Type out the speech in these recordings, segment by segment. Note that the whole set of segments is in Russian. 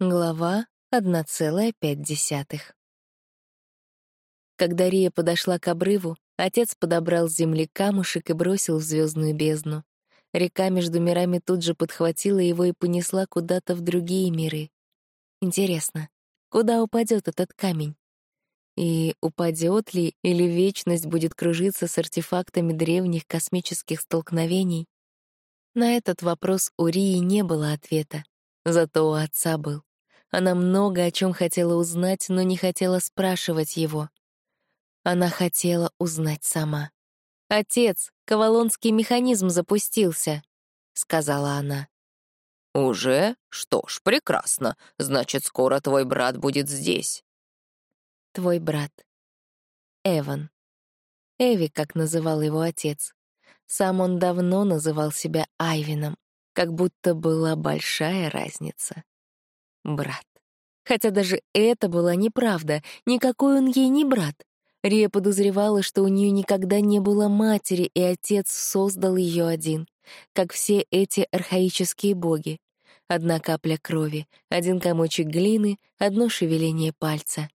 Глава 1,5 Когда Рия подошла к обрыву, отец подобрал с земли камушек и бросил в звездную бездну. Река между мирами тут же подхватила его и понесла куда-то в другие миры. Интересно, куда упадет этот камень? И упадет ли, или вечность будет кружиться с артефактами древних космических столкновений? На этот вопрос у Рии не было ответа, зато у отца был. Она много о чем хотела узнать, но не хотела спрашивать его. Она хотела узнать сама. «Отец, кавалонский механизм запустился», — сказала она. «Уже? Что ж, прекрасно. Значит, скоро твой брат будет здесь». «Твой брат». Эван. Эви, как называл его отец. Сам он давно называл себя Айвином, как будто была большая разница брат. Хотя даже это была неправда, никакой он ей не брат. Рия подозревала, что у нее никогда не было матери, и отец создал ее один, как все эти архаические боги. Одна капля крови, один комочек глины, одно шевеление пальца.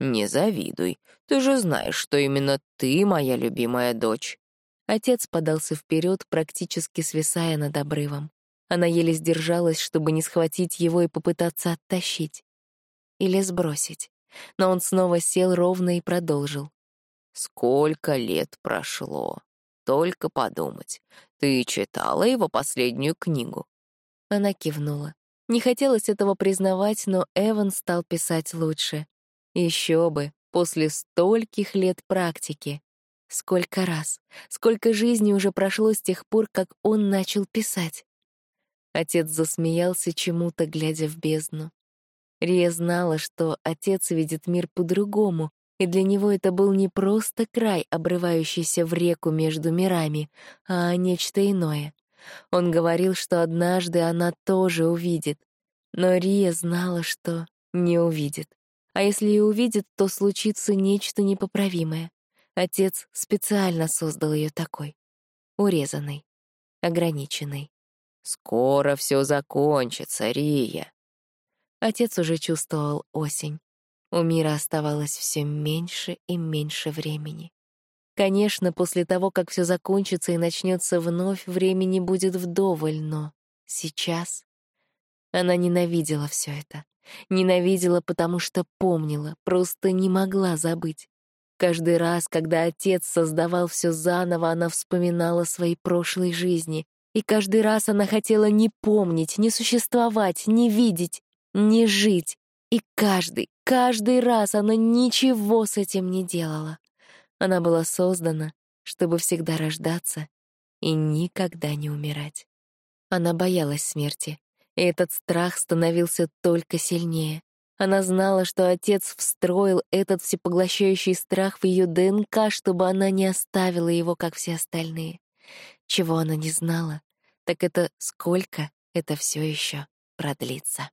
«Не завидуй. Ты же знаешь, что именно ты моя любимая дочь». Отец подался вперед, практически свисая над обрывом. Она еле сдержалась, чтобы не схватить его и попытаться оттащить. Или сбросить. Но он снова сел ровно и продолжил. «Сколько лет прошло? Только подумать. Ты читала его последнюю книгу?» Она кивнула. Не хотелось этого признавать, но Эван стал писать лучше. Еще бы, после стольких лет практики. Сколько раз, сколько жизней уже прошло с тех пор, как он начал писать. Отец засмеялся чему-то, глядя в бездну. Рия знала, что отец видит мир по-другому, и для него это был не просто край, обрывающийся в реку между мирами, а нечто иное. Он говорил, что однажды она тоже увидит. Но Рия знала, что не увидит. А если и увидит, то случится нечто непоправимое. Отец специально создал ее такой. Урезанной, ограниченной. «Скоро все закончится, Рия». Отец уже чувствовал осень. У мира оставалось все меньше и меньше времени. Конечно, после того, как все закончится и начнется вновь, времени будет вдоволь, но сейчас она ненавидела все это. Ненавидела, потому что помнила, просто не могла забыть. Каждый раз, когда отец создавал все заново, она вспоминала свои прошлой жизни, и каждый раз она хотела не помнить, не существовать, не видеть, не жить. И каждый, каждый раз она ничего с этим не делала. Она была создана, чтобы всегда рождаться и никогда не умирать. Она боялась смерти, и этот страх становился только сильнее. Она знала, что отец встроил этот всепоглощающий страх в ее ДНК, чтобы она не оставила его, как все остальные. Чего она не знала, так это сколько это все еще продлится.